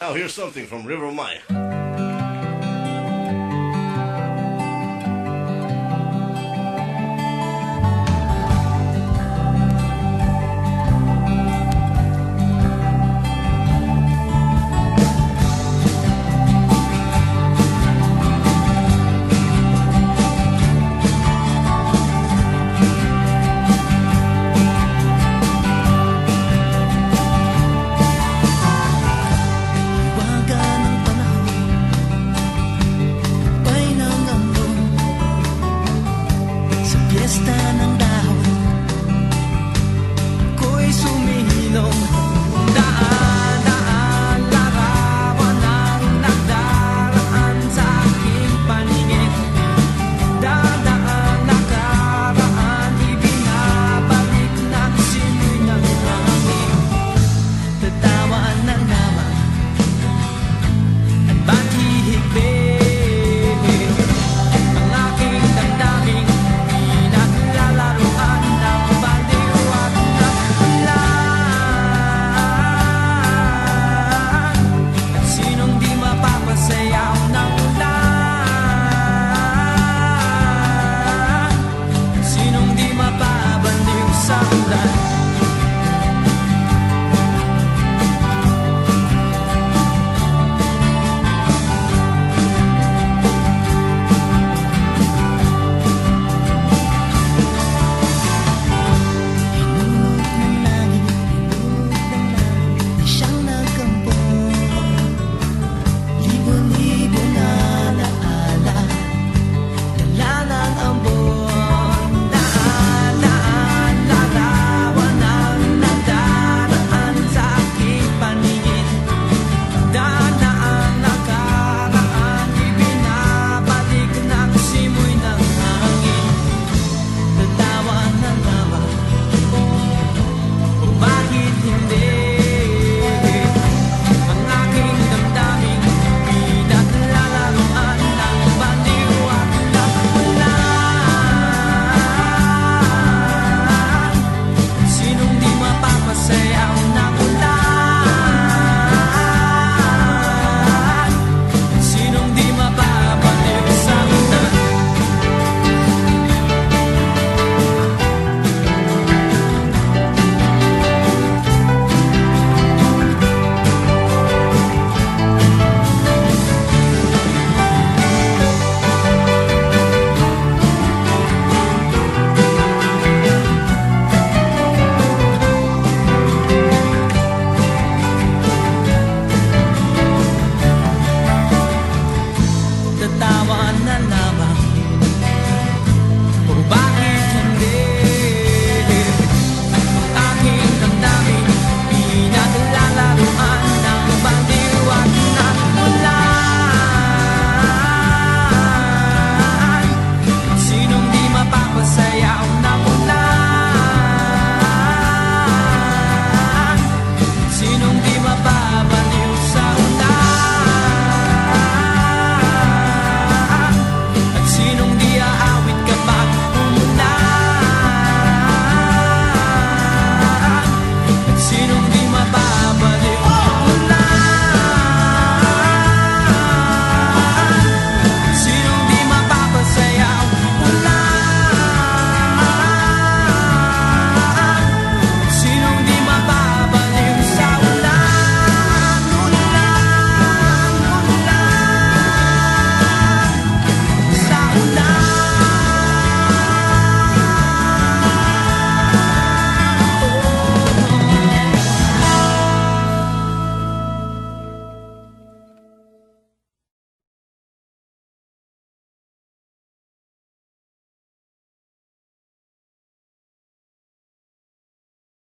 Now here's something from River Maya.